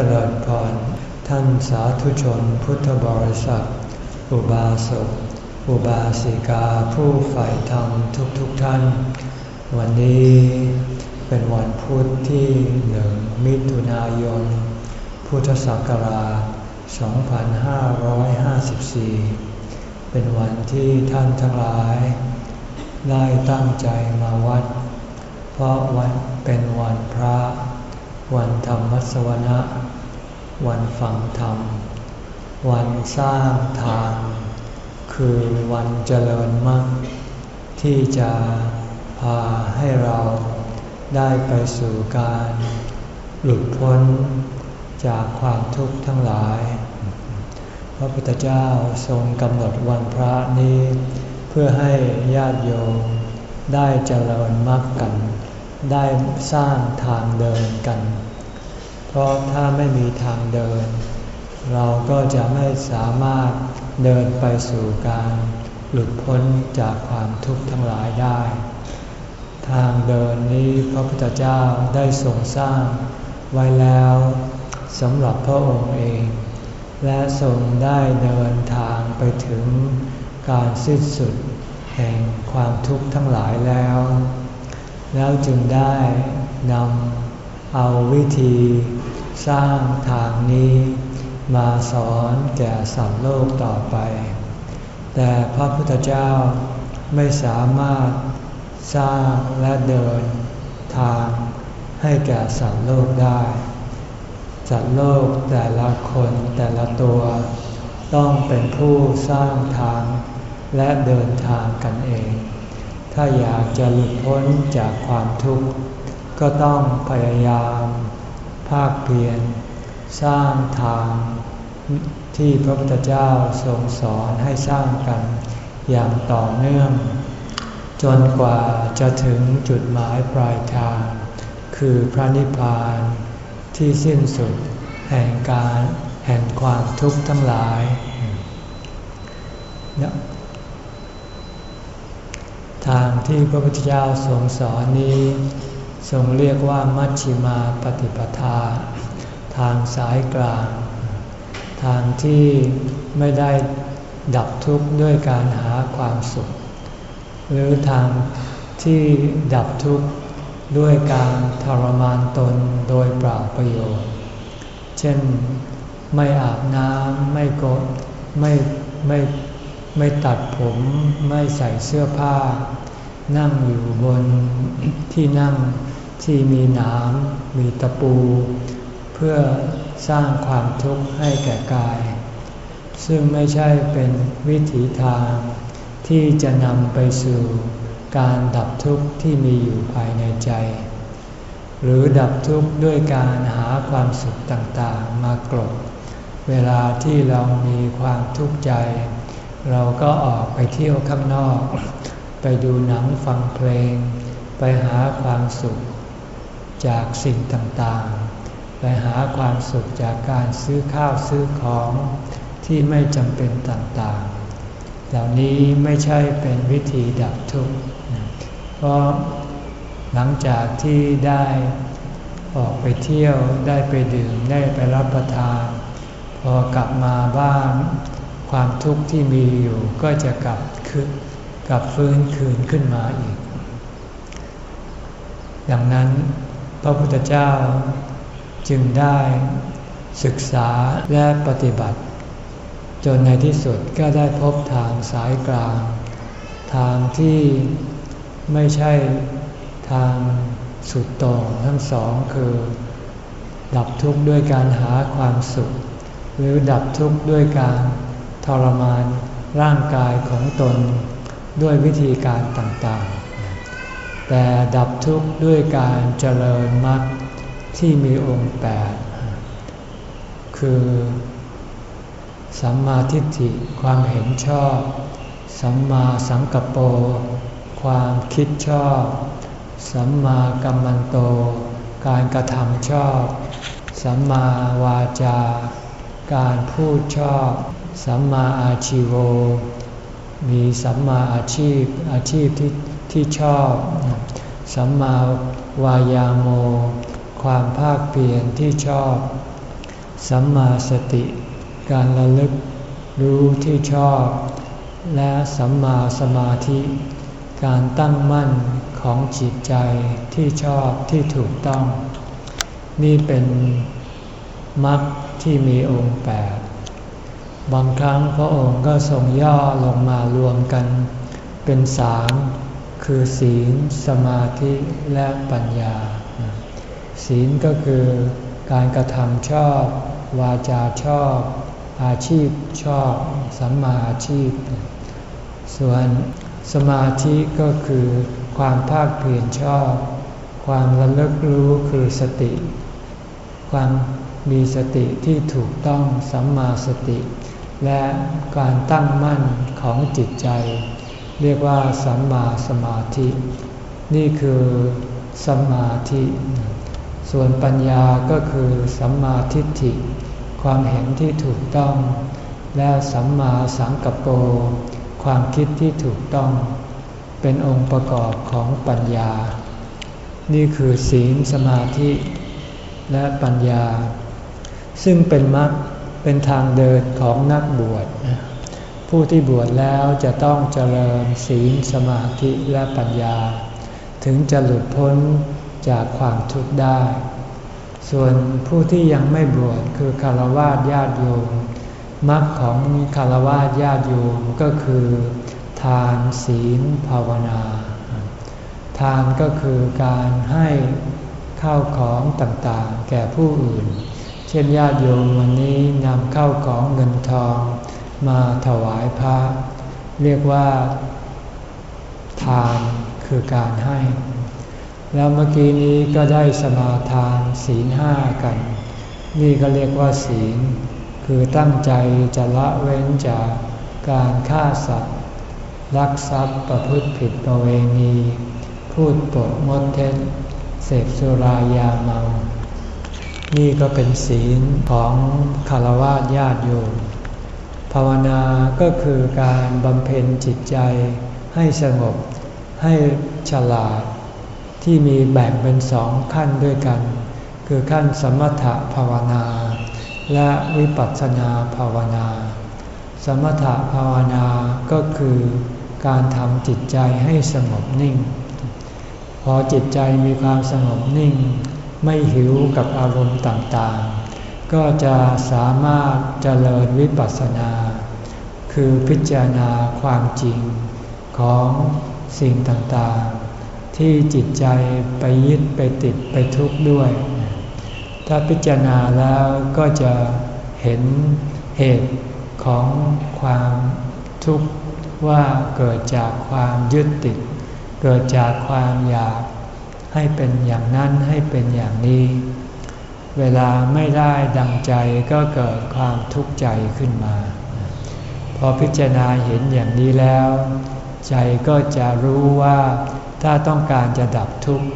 จริญพร ท่านสาธุชนพุทธบริษัท อุบาสก อุบาสิกาผู้ใฝ่ธรรมทุกๆทท่าน วันนี้เป็นวันพุธที่หนึ่งมิถุนายน พุทธศักราช 2554 เป็นวันที่ท่านทั้งหลาย ได้ตั้งใจมาวัด เพราะวันเป็นวันพระวันธรรมวัสวนะ วันฟังธรรม วันสร้างทาง คือวันเจริญมรรคที่จะพาให้เราได้ไปสู่การหลุดพ้นจากความทุกข์ทั้งหลาย พระพุทธเจ้าทรงกำหนดวันพระนี้ เพื่อให้ญาติโยมได้เจริญมรรคกัน ได้สร้างทางเดินกัน ราะถ้าไม่มีทางเดิน เราก็จะไม่สามารถเดินไปสู่การหลุดพ้นจากความทุกข์ทั้งหลายได้ ทางเดินนี้พระพุทธเจ้าได้ทรงสร้างไว้แล้วสำหรับพระองค์เอง และทรงได้เดินทางไปถึงการสิ้นสุดแห่งความทุกข์ทั้งหลายแล้ว แล้วจึงได้นำเอาวิธี สร้างทางนี้ มาสอนแก่สัตว์โลกต่อไป แต่พระพุทธเจ้าไม่สามารถสร้างและเดินทางให้แก่สัตว์โลกได้ สัตว์โลกแต่ละคนแต่ละตัว ต้องเป็นผู้สร้างทางและเดินทางกันเอง ถ้าอยากจะหลุดพ้นจากความทุกข์ ก็ต้องพยายาม ภาคเพียรสร้างทางที่พระพุทธเจ้าทรงสอนให้สร้างกันอย่างต่อเนื่อง จนกว่าจะถึงจุดหมายปลายทาง คือพระนิพพานที่สิ้นสุดแห่งการแห่งความทุกข์ทั้งหลาย ทางที่พระพุทธเจ้าทรงสอนนี้ ทรงเรียกว่ามัชชิมาปฏิปทา ทางสายกลาง ทางที่ไม่ได้ดับทุกข์ด้วยการหาความสุข หรือทางที่ดับทุกข์ด้วยการทรมานตนโดยเปล่าประโยชน์ เช่นไม่อาบน้ำไม่กดไม่ไม่ไม่ตัดผมไม่ใส่เสื้อผ้า นั่งอยู่บนที่นั่ง ที่มีหนามมีตะปู เพื่อสร้างความทุกข์ให้แก่กาย ซึ่งไม่ใช่เป็นวิถีทาง ที่จะนำไปสู่การดับทุกข์ที่มีอยู่ภายในใจ หรือดับทุกข์ด้วยการหาความสุขต่างๆมากรบเวลาที่เรามีความทุกข์ใจ เราก็ออกไปเที่ยวข้างนอก ไปดูหนังฟังเพลง ไปหาความสุข จากสิ่งต่างๆ ไปหาความสุขจากการซื้อข้าวซื้อของที่ไม่จำเป็นต่างๆ เหล่านี้ไม่ใช่เป็นวิธีดับทุกข์ เพราะหลังจากที่ได้ออกไปเที่ยวได้ไปดื่มได้ไปรับประทาน พอกลับมาบ้านความทุกข์ที่มีอยู่ก็จะกลับคืนกลับฟื้นคืนขึ้นมาอีก ดังนั้น พระพุทธเจ้าจึงได้ศึกษาและปฏิบัติ จนในที่สุดก็ได้พบทางสายกลาง ทางที่ไม่ใช่ทางสุดตรงทั้งสองคือ ดับทุกข์ด้วยการหาความสุข หรือดับทุกข์ด้วยการทรมานร่างกายของตนด้วยวิธีการต่างๆ แต่ดับทุกข์ด้วยการเจริญมรรคที่มีองค์แปดคือสัมมาทิฏฐิความเห็นชอบ สัมมาสังกัปโป ความคิดชอบ สัมมากัมมันโต การกระทำชอบ สัมมาวาจา การพูดชอบ สัมมาอาชีโว มีสัมมาอาชีพอาชีพที่ ที่ชอบ สัมมาวายาโม ความภาคเปลี่ยนที่ชอบ สัมมาสติ การระลึกรู้ที่ชอบ และสัมมาสมาธิ การตั้งมั่นของจิตใจที่ชอบที่ถูกต้อง นี่เป็นมรรคที่มีองค์แปดบางครั้งพระองค์ก็ทรงย่อลงมารวมกัน เป็นสาม คือศีล สมาธิและปัญญา ศีลก็คือการกระทำชอบ วาจาชอบ อาชีพชอบ สัมมาอาชีพ ส่วนสมาธิก็คือความภาคเพียรชอบ ความระลึกรู้คือสติ ความมีสติที่ถูกต้องสัมมาสติ และการตั้งมั่นของจิตใจ เรียกว่าสัมมาสมาธิ นี่คือสมาธิ ส่วนปัญญาก็คือสัมมาทิฏฐิ ความเห็นที่ถูกต้อง และสัมมาสังกัปโปความคิดที่ถูกต้อง เป็นองค์ประกอบของปัญญา นี่คือศีลสมาธิและปัญญา ซึ่งเป็นมรรคเป็นทางเดินของนักบวช ผู้ที่บวชแล้วจะต้องเจริญศีลสมาธิและปัญญา ถึงจะหลุดพ้นจากความทุกข์ได้ ส่วนผู้ที่ยังไม่บวชคือคารวะญาติโยมมรรคของคารวะญาติโยมก็คือ ทานศีลภาวนา ทานก็คือการให้ข้าวของต่างๆ แก่ผู้อื่น เช่นญาติโยมวันนี้นำข้าวของเงินทอง มาถวายพระเรียกว่า ทานคือการให้ แล้วเมื่อกี้นี้ก็ได้สมาทานศีลห้ากัน นี่ก็เรียกว่าศีล คือตั้งใจจะละเว้นจากการฆ่าสัตว์ลักทรัพย์ประพฤติผิดประเวณี พูดปดมดเท็จเสพสุรายาเมา นี่ก็เป็นศีลของคารวะญาติโยม ภาวนาก็คือการบำเพ็ญจิตใจให้สงบ ให้ฉลาด ที่มีแบ่งเป็นสองขั้นด้วยกัน คือขั้นสมถภาวนา และวิปัสสนาภาวนา สมถภาวนาก็คือการทำจิตใจให้สงบนิ่ง พอจิตใจมีความสงบนิ่ง ไม่หิวกับอารมณ์ต่างๆ ก็จะสามารถเจริญวิปัสสนา คือพิจารณาความจริงของสิ่งต่างๆ ที่จิตใจไปยึดไปติดไปทุกข์ด้วย ถ้าพิจารณาแล้วก็จะเห็นเหตุของความทุกข์ว่าเกิดจากความยึดติด เกิดจากความอยากให้เป็นอย่างนั้นให้เป็นอย่างนี้ เวลาไม่ได้ดังใจก็เกิดความทุกข์ใจขึ้นมา พอพิจารณาเห็นอย่างนี้แล้ว ใจก็จะรู้ว่าถ้าต้องการจะดับทุกข์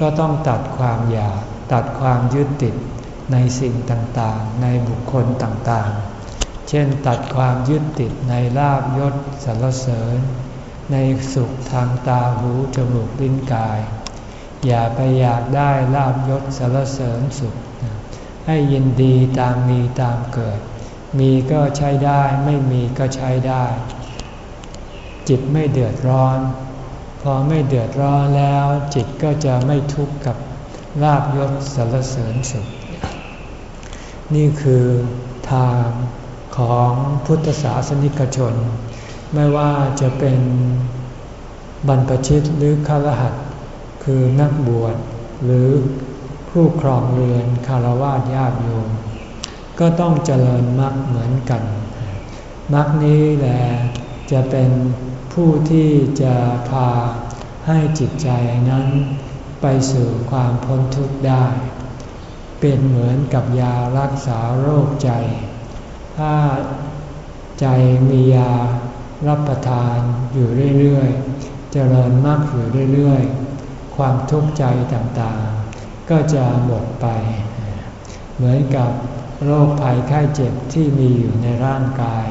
ก็ต้องตัดความอยาก ตัดความยึดติดในสิ่งต่างๆ ในบุคคลต่างๆ เช่นตัดความยึดติดในลาบยศสรรเสริญ ในสุขทางตาหูจมูกลิ้นกาย อย่าไปอยากได้ลาบยศสารเสริญสุข ให้ยินดีตามมีตามเกิด มีก็ใช้ได้ ไม่มีก็ใช้ได้ จิตไม่เดือดร้อน พอไม่เดือดร้อนแล้ว จิตก็จะไม่ทุกข์กับลาบยศสารเสริญสุข นี่คือทางของพุทธศาสนิกชน ไม่ว่าจะเป็นบรรพชิตหรือฆรหัสคือนักบวชหรือผู้ครองเรือนคารวะญาติโยม ก็ต้องเจริญมรรคเหมือนกันมรรคนี้แหละจะเป็นผู้ที่จะพาให้จิตใจนั้น ไปสู่ความพ้นทุกข์ได้ เป็นเหมือนกับยารักษาโรคใจ ถ้าใจมียารับประทานอยู่เรื่อยๆ เจริญมรรคอยู่เรื่อยๆ ความทุกข์ใจต่างๆ ก็จะหมดไป เหมือนกับ โรคภัยไข้เจ็บที่มีอยู่ในร่างกาย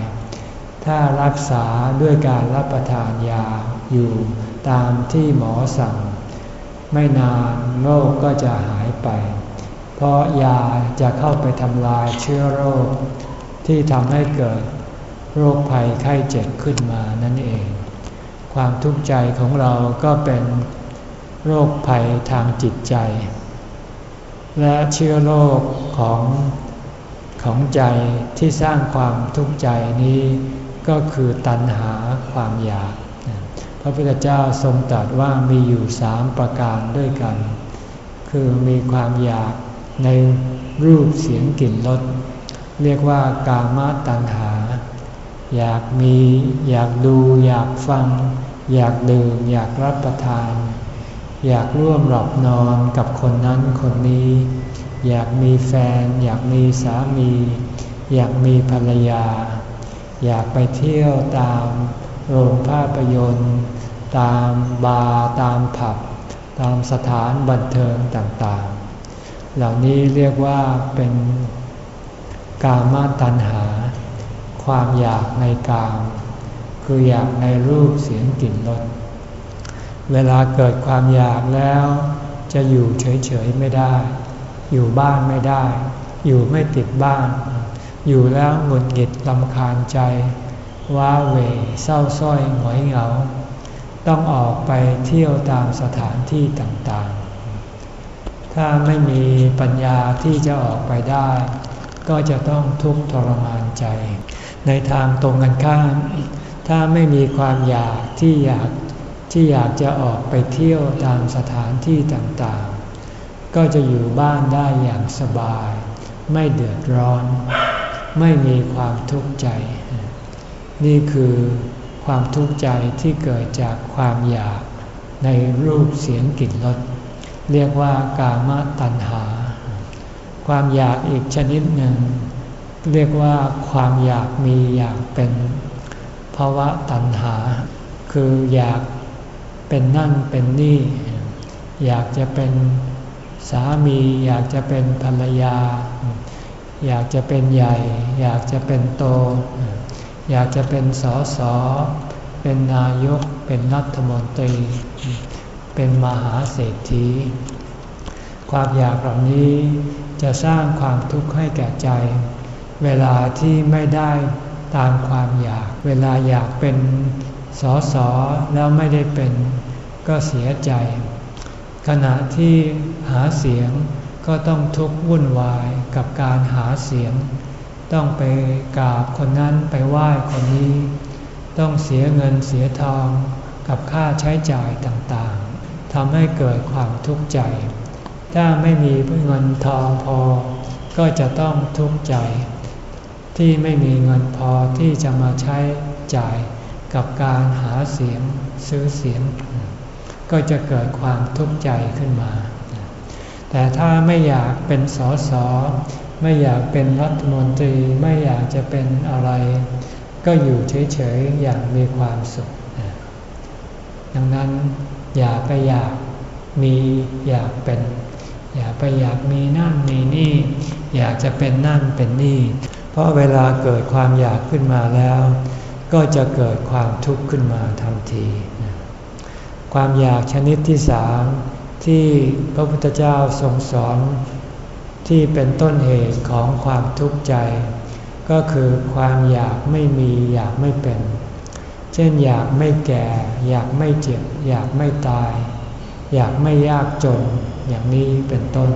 ถ้ารักษาด้วยการรับประทานยาอยู่ตามที่หมอสั่ง ไม่นานโรคก็จะหายไป เพราะยาจะเข้าไปทำลายเชื้อโรค ที่ทำให้เกิดโรคภัยไข้เจ็บขึ้นมานั่นเอง ความทุกข์ใจของเราก็เป็นโรคภัยทางจิตใจ และเชื้อโรคของ ของใจที่สร้างความทุกข์ใจนี้ก็คือตัณหาความอยาก พระพุทธเจ้าทรงตรัสว่ามีอยู่สามประการด้วยกัน คือมีความอยากในรูปเสียงกลิ่นรสเรียกว่ากามตัณหา อยากมีอยากดู อยากฟัง อยากดื่ม อยากรับประทาน อยากร่วมหลับนอนกับคนนั้นคนนี้ อยากมีแฟน อยากมีสามี อยากมีภรรยา อยากไปเที่ยวตามโรงภาพยนตร์ ตามบาร์ตามผับ ตามสถานบันเทิงต่างๆ เหล่านี้เรียกว่าเป็นกามาตัณหา ความอยากในกาม คืออยากในรูปเสียงกลิ่นรสเวลาเกิดความอยากแล้ว จะอยู่เฉยๆไม่ได้ อยู่บ้านไม่ได้ อยู่ไม่ติดบ้าน อยู่แล้วหงุดหงิดลำคาญใจว้าเหวเศร้าส้อยหงอยเหงา ต้องออกไปเที่ยวตามสถานที่ต่างๆ ถ้าไม่มีปัญญาที่จะออกไปได้ ก็จะต้องทุกข์ทรมานใจ ในทางตรงกันข้าม ถ้าไม่มีความอยากที่อยากที่อยากจะออกไปเที่ยวตามสถานที่ต่างๆ ก็จะอยู่บ้านได้อย่างสบาย ไม่เดือดร้อน ไม่มีความทุกข์ใจ นี่คือความทุกข์ใจที่เกิดจากความอยากในรูปเสียงกลิ่นรสเรียกว่ากามตัณหา ความอยากอีกชนิดหนึ่ง เรียกว่าความอยากมีอยากเป็นภาวะตัณหา คืออยากเป็นนั่นเป็นนี่ อยากจะเป็น สามีอยากจะเป็นภรรยา อยากจะเป็นใหญ่ อยากจะเป็นโต อยากจะเป็นสอสอเป็นนายก เป็นรัฐมนตรี เป็นมหาเศรษฐี ความอยากเหล่านี้จะสร้างความทุกข์ให้แก่ใจ เวลาที่ไม่ได้ตามความอยาก เวลาอยากเป็นสอสอแล้วไม่ได้เป็นก็เสียใจ ขณะที่ หาเสียงก็ต้องทุกข์วุ่นวายกับการหาเสียง ต้องไปกราบคนนั้นไปไหว้คนนี้ ต้องเสียเงินเสียทองกับค่าใช้จ่ายต่างๆทำให้เกิดความทุกข์ใจ ถ้าไม่มีเงินทองพอ ก็จะต้องทุกข์ใจ ที่ไม่มีเงินพอที่จะมาใช้จ่ายกับการหาเสียงซื้อเสียง ก็จะเกิดความทุกข์ใจขึ้นมา แต่ถ้าไม่อยากเป็นสอสอไม่อยากเป็นรัฐมนตรีไม่อยากจะเป็นอะไร ก็อยู่เฉยๆอย่างมีความสุข ดังนั้นอย่าไปอยากมีอยากเป็น อย่าไปอยากมีนั่นมีนี่ อยากจะเป็นนั่นเป็นนี่ เพราะเวลาเกิดความอยากขึ้นมาแล้ว ก็จะเกิดความทุกข์ขึ้นมาทันที ความอยากชนิดที่สาม ที่พระพุทธเจ้าทรงสอนที่เป็นต้นเหตุของความทุกข์ใจ ก็คือความอยากไม่มีอยากไม่เป็น เช่นอยากไม่แก่ อยากไม่เจ็บ อยากไม่ตาย อยากไม่ยากจนอย่างนี้เป็นต้น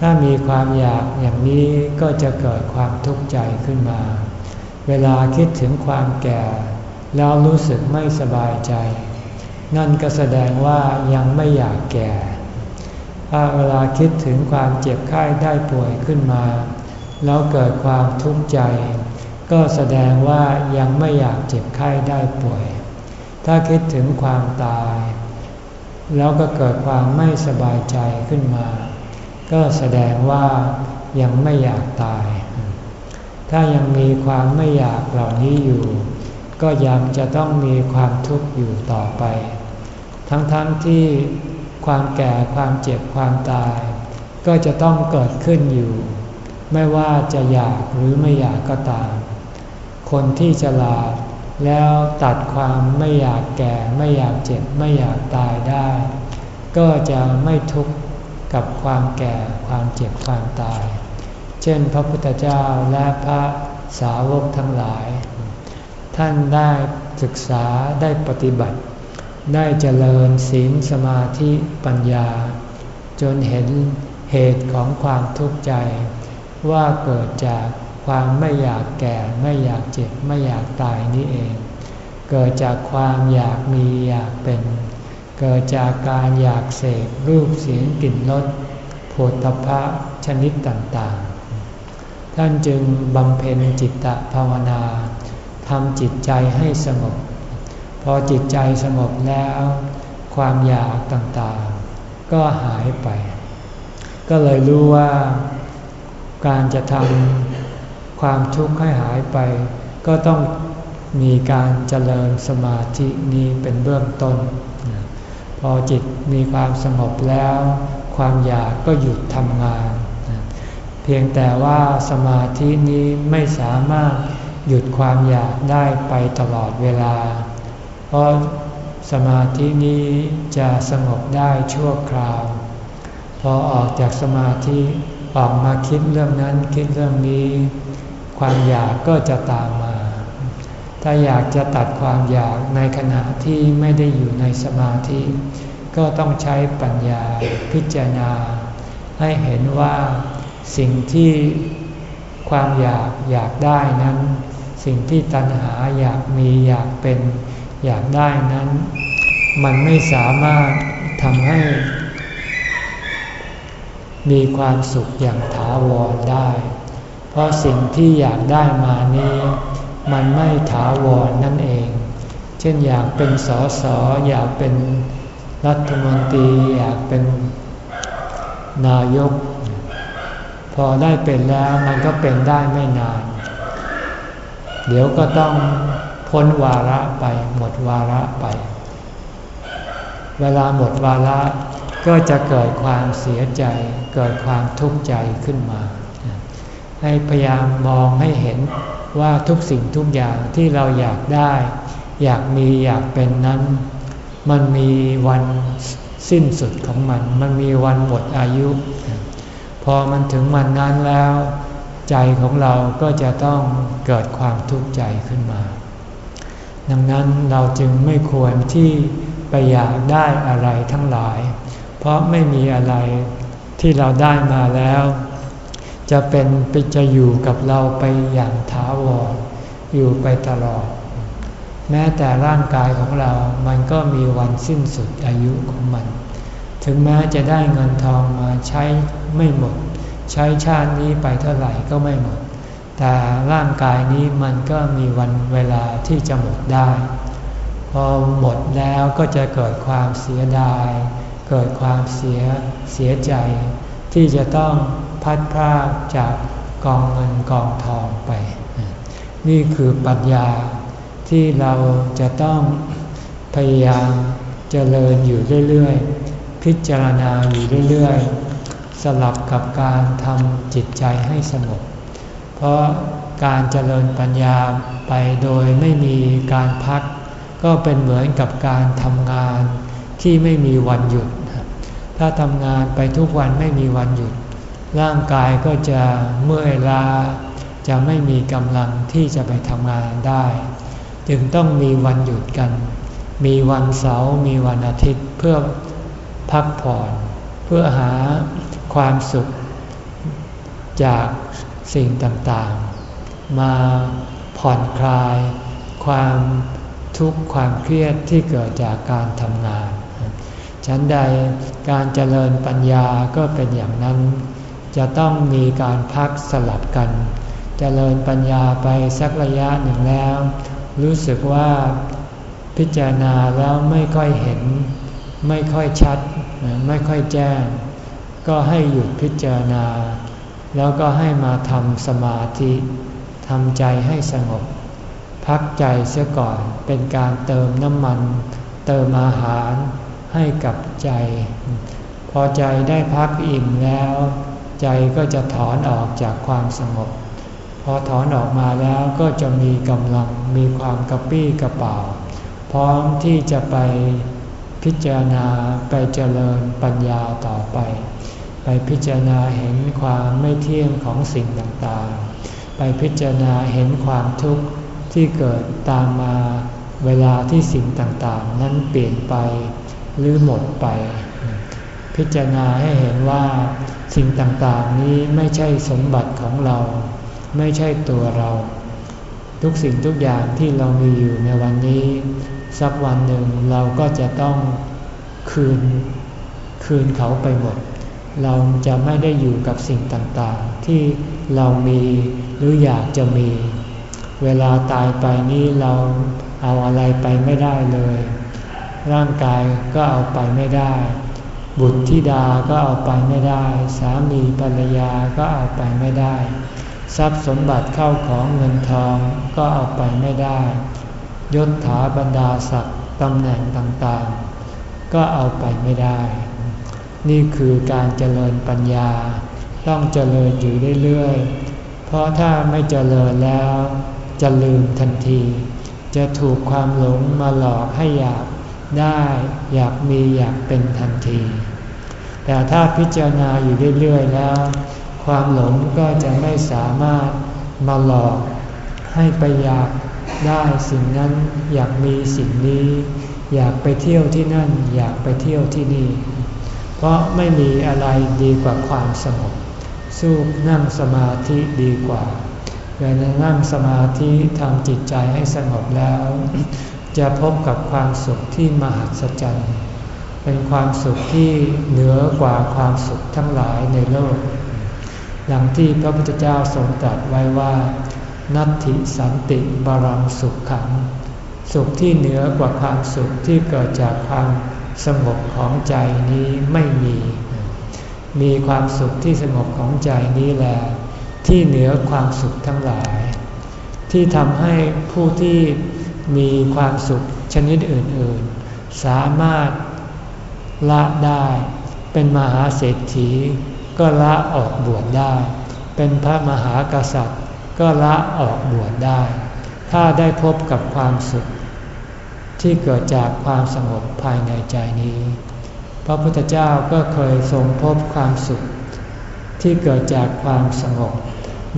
ถ้ามีความอยากอย่างนี้ก็จะเกิดความทุกข์ใจขึ้นมา เวลาคิดถึงความแก่ แล้วรู้สึกไม่สบายใจ นั่นก็แสดงว่ายังไม่อยากแก่ ถ้าเวลาคิดถึงความเจ็บไข้ได้ป่วยขึ้นมา แล้วเกิดความทุกข์ใจ ก็แสดงว่ายังไม่อยากเจ็บไข้ได้ป่วย ถ้าคิดถึงความตาย แล้วก็เกิดความไม่สบายใจขึ้นมา ก็แสดงว่ายังไม่อยากตาย ถ้ายังมีความไม่อยากเหล่านี้อยู่ ก็ยังจะต้องมีความทุกข์อยู่ต่อไป ทั้งๆทที่ความแก่ความเจ็บความตาย ก็จะต้องเกิดขึ้นอยู่ ไม่ว่าจะอยากหรือไม่อยากก็ตาม คนที่จะลาดแล้วตัดความไม่อยากแก่ไม่อยากเจ็บไม่อยากตายได้ ก็จะไม่ทุกข์กับความแก่ความเจ็บความตาย เช่นพระพุทธเจ้าและพระสาวกทั้งหลาย ท่านได้ศึกษาได้ปฏิบัติ ได้เจริญศีลสมาธิปัญญา จนเห็นเหตุของความทุกข์ใจ ว่าเกิดจากความไม่อยากแก่ไม่อยากเจ็บไม่อยากตายนี่เอง เกิดจากความอยากมีอยากเป็น เกิดจากการอยากเสกรูปเสียงกลิ่นรสโผฏฐพะชนิดต่างๆ ท่านจึงบำเพ็ญจิตตภาวนาทำจิตใจให้สงบ พอจิตใจสงบแล้ว ความอยากต่างๆ ก็หายไป ก็เลยรู้ว่าการจะทำความทุกข์ให้หายไป ก็ต้องมีการเจริญสมาธินี้เป็นเบื้องต้น พอจิตมีความสงบแล้ว ความอยากก็หยุดทำงาน เพียงแต่ว่าสมาธินี้ไม่สามารถหยุดความอยากได้ไปตลอดเวลา ราะสมาธินี้จะสงบได้ชั่วคราว พอออกจากสมาธิออกมาคิดเรื่องนั้นคิดเรื่องนี้ ความอยากก็จะตามมา ถ้าอยากจะตัดความอยากในขณะที่ไม่ได้อยู่ในสมาธิ ก็ต้องใช้ปัญญาพิจารณา ให้เห็นว่าสิ่งที่ความอยากอยากได้นั้น สิ่งที่ตัณหาอยากมีอยากเป็น อยากได้นั้น มันไม่สามารถทำให้ มีความสุขอย่างถาวรได้ เพราะสิ่งที่อยากได้มานี้ มันไม่ถาวรนั่นเอง เช่นอยากเป็นสอสออยากเป็นรัฐมนตรีอยากเป็นนายก พอได้เป็นแล้วมันก็เป็นได้ไม่นาน เดี๋ยวก็ต้อง พ้นวาระไปหมดวาระไป เวลาหมดวาระก็จะเกิดความเสียใจ เกิดความทุกข์ใจขึ้นมา ให้พยายามมองให้เห็นว่าทุกสิ่งทุกอย่างที่เราอยากได้ อยากมีอยากเป็นนั้น มันมีวันสิ้นสุดของมัน มันมีวันหมดอายุ พอมันถึงวันนั้นแล้ว ใจของเราก็จะต้องเกิดความทุกข์ใจขึ้นมา ดังนั้นเราจึงไม่ควรที่ไปอยากได้อะไรทั้งหลาย เพราะไม่มีอะไรที่เราได้มาแล้ว จะเป็นไปจะอยู่กับเราไปอย่างถาวรอยู่ไปตลอด แม้แต่ร่างกายของเรา มันก็มีวันสิ้นสุดอายุของมัน ถึงแม้จะได้เงินทองมาใช้ไม่หมด ใช้ชาตินี้ไปเท่าไหร่ก็ไม่หมด แต่ร่างกายนี้มันก็มีวันเวลาที่จะหมดได้ พอหมดแล้วก็จะเกิดความเสียดาย เกิดความเสียเสียใจ ที่จะต้องพัดพรากจากกองเงินกองทองไป นี่คือปัญญาที่เราจะต้องพยายามเจริญอยู่เรื่อยๆ พิจารณาอยู่เรื่อยๆ สลับกับการทำจิตใจให้สงบ เพราะการเจริญปัญญาไปโดยไม่มีการพัก ก็เป็นเหมือนกับการทำงานที่ไม่มีวันหยุด ถ้าทำงานไปทุกวันไม่มีวันหยุด ร่างกายก็จะเมื่อยล้าจะไม่มีกำลังที่จะไปทำงานได้ จึงต้องมีวันหยุดกัน มีวันเสาร์มีวันอาทิตย์เพื่อพักผ่อน เพื่อหาความสุขจาก สิ่งต่างๆ มาผ่อนคลายความทุกข์ความเครียดที่เกิดจากการทำงาน ฉันใดการเจริญปัญญาก็เป็นอย่างนั้น จะต้องมีการพักสลับกัน เจริญปัญญาไปสักระยะหนึ่งแล้ว รู้สึกว่าพิจารณาแล้วไม่ค่อยเห็น ไม่ค่อยชัด ไม่ค่อยแจ้ง ก็ให้หยุดพิจารณา แล้วก็ให้มาทำสมาธิทำใจให้สงบ พักใจเสียก่อนเป็นการเติมน้ำมัน เติมอาหารให้กับใจ พอใจได้พักอิ่มแล้ว ใจก็จะถอนออกจากความสงบ พอถอนออกมาแล้วก็จะมีกำลังมีความกระปี้กระเป๋า พร้อมที่จะไปพิจารณาไปเจริญปัญญาต่อไป ไปพิจารณาเห็นความไม่เที่ยงของสิ่งต่างๆ ไปพิจารณาเห็นความทุกข์ที่เกิดตามมาเวลาที่สิ่งต่างๆ นั้นเปลี่ยนไปหรือหมดไป พิจารณาให้เห็นว่าสิ่งต่างๆนี้ไม่ใช่สมบัติของเรา ไม่ใช่ตัวเรา ทุกสิ่งทุกอย่างที่เรามีอยู่ในวันนี้ สักวันหนึ่งเราก็จะต้องคืนคืนเขาไปหมด เราจะไม่ได้อยู่กับสิ่งต่างๆ ที่เรามีหรืออยากจะมี เวลาตายไปนี้เราเอาอะไรไปไม่ได้เลย ร่างกายก็เอาไปไม่ได้ บุตรธิดาก็เอาไปไม่ได้ สามีภรรยาก็เอาไปไม่ได้ ทรัพย์สมบัติเข้าของเงินทองก็เอาไปไม่ได้ยศถาบรรดาศักดิ์ตำแหน่งต่างๆ ก็เอาไปไม่ได้ นี่คือการเจริญปัญญา ต้องเจริญอยู่เรื่อยๆ เพราะถ้าไม่เจริญแล้ว จะลืมทันที จะถูกความหลงมาหลอกให้อยากได้อยากมีอยากเป็นทันที แต่ถ้าพิจารณาอยู่เรื่อยๆแล้ว ความหลงก็จะไม่สามารถมาหลอก ให้ไปอยากได้สิ่งนั้นอยากมีสิ่งนี้ อยากไปเที่ยวที่นั่น อยากไปเที่ยวที่นี่ เพราะไม่มีอะไรดีกว่าความสงบ สู้นั่งสมาธิดีกว่า เวลานั่งสมาธิทำจิตใจให้สงบแล้ว จะพบกับความสุขที่มหัศจรรย์ เป็นความสุขที่เหนือกว่าความสุขทั้งหลายในโลก ดังที่พระพุทธเจ้าทรงตรัสไว้ว่า นัตถิสันติบารังสุขขัง สุขที่เหนือกว่าความสุขที่เกิดจากความ สงบของใจนี้ไม่มี มีความสุขที่สงบของใจนี้แหละที่เหนือความสุขทั้งหลาย ที่ทำให้ผู้ที่มีความสุขชนิดอื่น ๆ สามารถละได้เป็นมหาเศรษฐี ก็ละออกบวชได้ เป็นพระมหากษัตริย์ ก็ละออกบวชได้ ถ้าได้พบกับความสุข ที่เกิดจากความสงบภายในใจนี้ พระพุทธเจ้าก็เคยทรงพบความสุข ที่เกิดจากความสงบ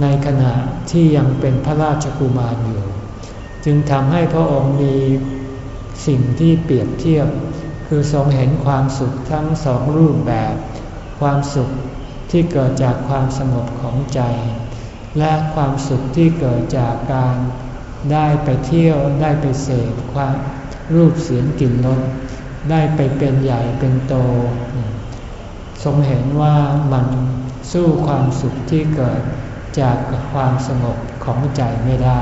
ในขณะที่ยังเป็นพระราชกุมารอยู่ จึงทำให้พระองค์มีสิ่งที่เปรียบเทียบ คือทรงเห็นความสุขทั้งสองรูปแบบ ความสุขที่เกิดจากความสงบของใจ และความสุขที่เกิดจากการได้ไปเที่ยวได้ไปเสพความ รูปเสียงกลิ่นรสได้ไปเป็นใหญ่เป็นโต ทรงเห็นว่ามันสู้ความสุขที่เกิดจากความสงบของใจไม่ได้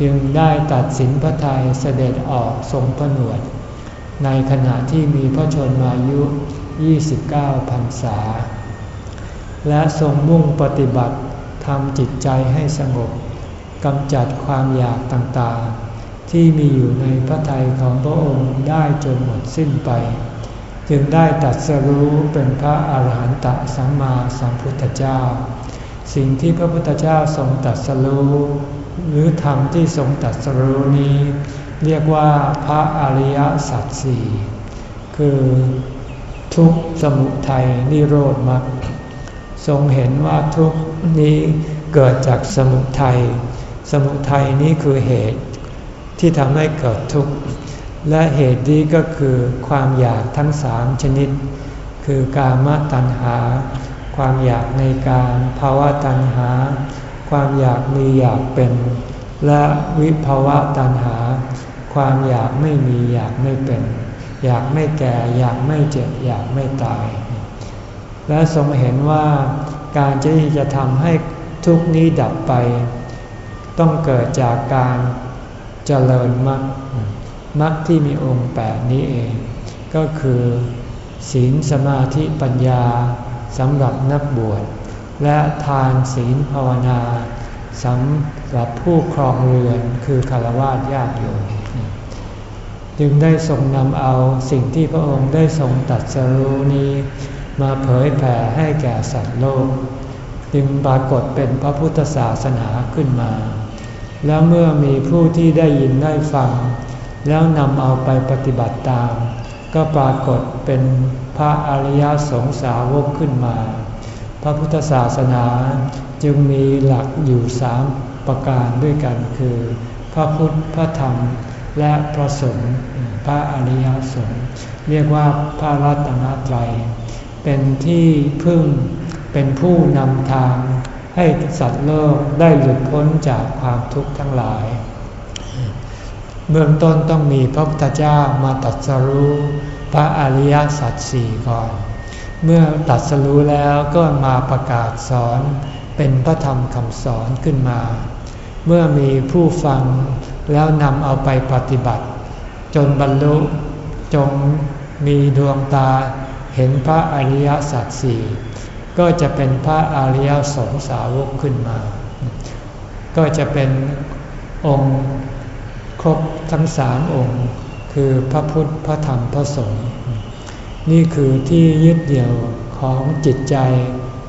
จึงได้ตัดสินพระทัยเสด็จออกทรงพระหนวด ในขณะที่มีพระชนมายุ 29พรรษา และทรงมุ่งปฏิบัติทำจิตใจให้สงบกำจัดความอยากต่างๆ ที่มีอยู่ในพระทัยของพระองค์ได้จนหมดสิ้นไป จึงได้ตัดสรู้เป็นพระอาหารหันตสัมมาสัมพุทธเจ้า สิ่งที่พระพุทธเจ้าทรงตัดสรู้หรือธรรมที่ทรงตัดสรู้นี้ เรียกว่าพระอริยสัจสี่คือทุกสมุทัยนิโรธมรรคทรงเห็นว่าทุกนี้เกิดจากสมุทัยสมุทัยนี้คือเหตุ ที่ทำให้เกิดทุกข์ และเหตุนี้ก็คือความอยากทั้งสามชนิด คือกามตัณหา ความอยากในการภาวะตัณหา ความอยากมีอยากเป็น และวิภาวะตัณหา ความอยากไม่มีอยากไม่เป็น อยากไม่แก่อยากไม่เจ็บอยากไม่ตาย และทรงเห็นว่าการที่จะทำให้ทุกนี้ดับไป ต้องเกิดจากการ เจริญมรรคมรรคที่มีองค์แปดนี้เอง ก็คือศีลสมาธิปัญญาสำหรับนักบวช และทานศีลภาวนาสำหรับผู้ครองเรือนคือคารวะญาติโยมจึงได้ทรงนำเอาสิ่งที่พระองค์ได้ทรงตัดสรู้นี้ มาเผยแผ่ให้แก่สัตว์โลก จึงปรากฏเป็นพระพุทธศาสนาขึ้นมา แล้วเมื่อมีผู้ที่ได้ยินได้ฟัง แล้วนำเอาไปปฏิบัติตาม ก็ปรากฏเป็นพระอริยสงสาวกขึ้นมา พระพุทธศาสนาจึงมีหลักอยู่สามประการด้วยกันคือ พระพุทธพระธรรมและพระสงฆ์พระอริยสงฆ์เรียกว่าพระรัตนตรัย เป็นที่พึ่งเป็นผู้นำทาง ให้สัตว์โลกได้หลุดพ้นจากความทุกข์ทั้งหลาย เบื้องต้นต้องมีพระพุทธเจ้ามาตัดสรู้พระอริยสัจสี่ก่อน เมื่อตัดสรู้แล้วก็มาประกาศสอนเป็นพระธรรมคำสอนขึ้นมา เมื่อมีผู้ฟังแล้วนำเอาไปปฏิบัติ จนบรรลุจงมีดวงตาเห็นพระอริยสัจสี่ ก็จะเป็นพระอริยสงสาวกขึ้นมา ก็จะเป็นองค์ครบทั้งสามองค์ คือพระพุทธพระธรรมพระสงฆ์นี่คือที่ยึดเดี่ยวของจิตใจ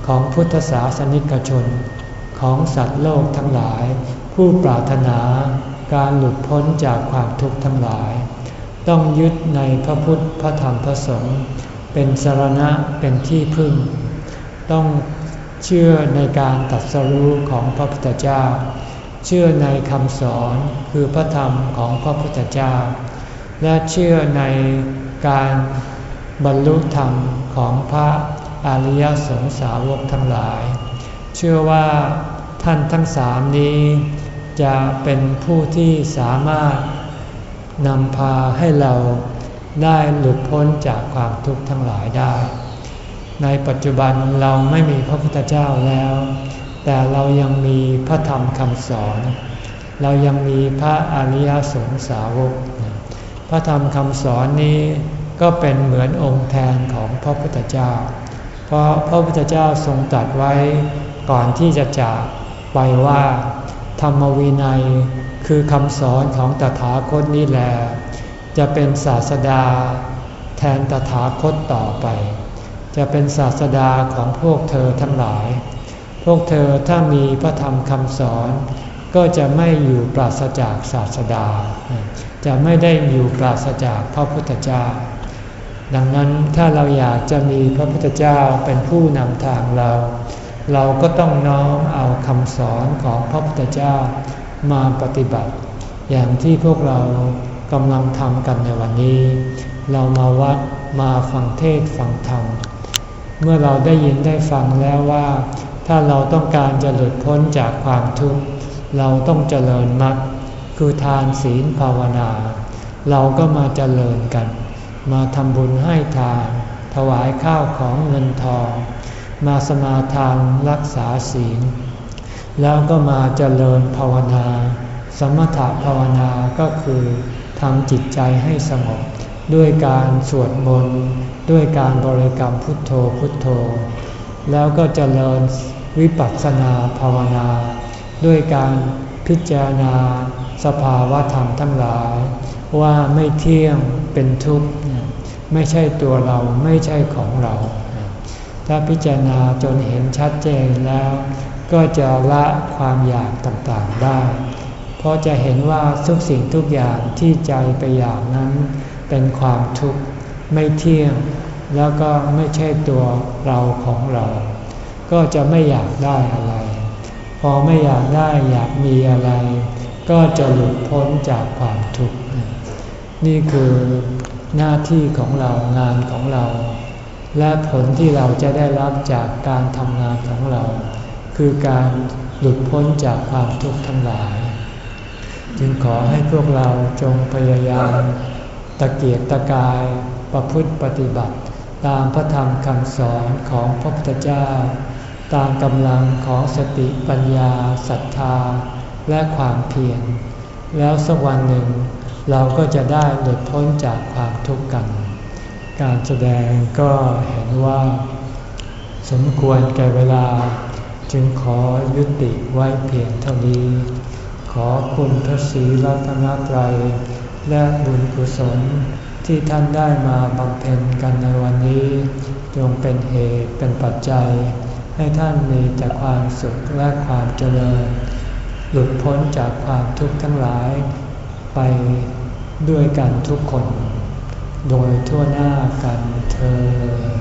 ของพุทธศาสนิกชน ของสัตว์โลกทั้งหลาย ผู้ปรารถนาการหลุดพ้นจากความทุกข์ทั้งหลาย ต้องยึดในพระพุทธพระธรรมพระสงฆ์เป็นสารณะเป็นที่พึ่ง ต้องเชื่อในการตัดสรู้ของพระพุทธเจ้า เชื่อในคำสอนคือพระธรรมของพระพุทธเจ้า และเชื่อในการบรรลุธรรมของพระอริยสงสาวกทั้งหลาย เชื่อว่าท่านทั้งสามนี้ จะเป็นผู้ที่สามารถนำพาให้เราได้หลุดพ้นจากความทุกข์ทั้งหลายได้ ในปัจจุบันเราไม่มีพระพุทธเจ้าแล้ว แต่เรายังมีพระธรรมคำสอน เรายังมีพระอริยสงสาวก พระธรรมคำสอนนี้ก็เป็นเหมือนองค์แทนของพระพุทธเจ้า เพราะพระพุทธเจ้าทรงตรัสไว้ก่อนที่จะจากไปว่า ธรรมวินัยคือคำสอนของตถาคตนี่แหละจะเป็นศาสดาแทนตถาคตต่อไป จะเป็นศาสดาของพวกเธอทั้งหลาย พวกเธอถ้ามีพระธรรมคำสอน ก็จะไม่อยู่ปราศจากศาสดา จะไม่ได้อยู่ปราศจากพระพุทธเจ้า ดังนั้นถ้าเราอยากจะมีพระพุทธเจ้าเป็นผู้นำทางเรา เราก็ต้องน้อมเอาคำสอนของพระพุทธเจ้ามาปฏิบัติ อย่างที่พวกเรากำลังทำกันในวันนี้ เรามาวัดมาฟังเทศฟังธรรม เมื่อเราได้ยินได้ฟังแล้วว่า ถ้าเราต้องการจะหลุดพ้นจากความทุกข์เราต้องเจริญมรรคคือทานศีลภาวนา เราก็มาเจริญกัน มาทำบุญให้ทาน ถวายข้าวของเงินทอง มาสมาทานรักษาศีล แล้วก็มาเจริญภาวนา สมถภาวนาก็คือทำจิตใจให้สงบ ด้วยการสวดมนต์ ด้วยการบริกรรมพุทโธพุทโธ แล้วก็เจริญวิปัสสนาภาวนา ด้วยการพิจารณาสภาวะธรรมทั้งหลาย ว่าไม่เที่ยงเป็นทุกข์ไม่ใช่ตัวเราไม่ใช่ของเรา ถ้าพิจารณาจนเห็นชัดเจนแล้ว ก็จะละความอยากต่างๆได้ เพราะจะเห็นว่าทุกสิ่งทุกอย่างที่ใจไปอยากนั้น เป็นความทุกข์ไม่เที่ยง แล้วก็ไม่ใช่ตัวเราของเรา ก็จะไม่อยากได้อะไร พอไม่อยากได้อยากมีอะไร ก็จะหลุดพ้นจากความทุกข์ นี่คือหน้าที่ของเรางานของเรา และผลที่เราจะได้รับจากการทำงานของเรา คือการหลุดพ้นจากความทุกข์ทั้งหลาย จึงขอให้พวกเราจงพยายาม ตะเกียกตะกายประพฤติปฏิบัติ ตามพระธรรมคำสอนของพระพุทธเจ้า ตามกำลังของสติปัญญาศรัทธา และความเพียรแล้วสักวันหนึ่ง เราก็จะได้หลุดพ้นจากความทุกข์กัน การแสดงก็เห็นว่า สมควรแก่เวลา จึงขอยุติไว้เพียงเท่านี้ ขอคุณพระศรีรัตนตรัย และบุญกุศลที่ท่านได้มาบำเพ็ญกันในวันนี้ จงเป็นเหตุเป็นปัจจัย ให้ท่านมีแต่ความสุขและความเจริญ หลุดพ้นจากความทุกข์ทั้งหลาย ไปด้วยกันทุกคน โดยทั่วหน้ากันเธอ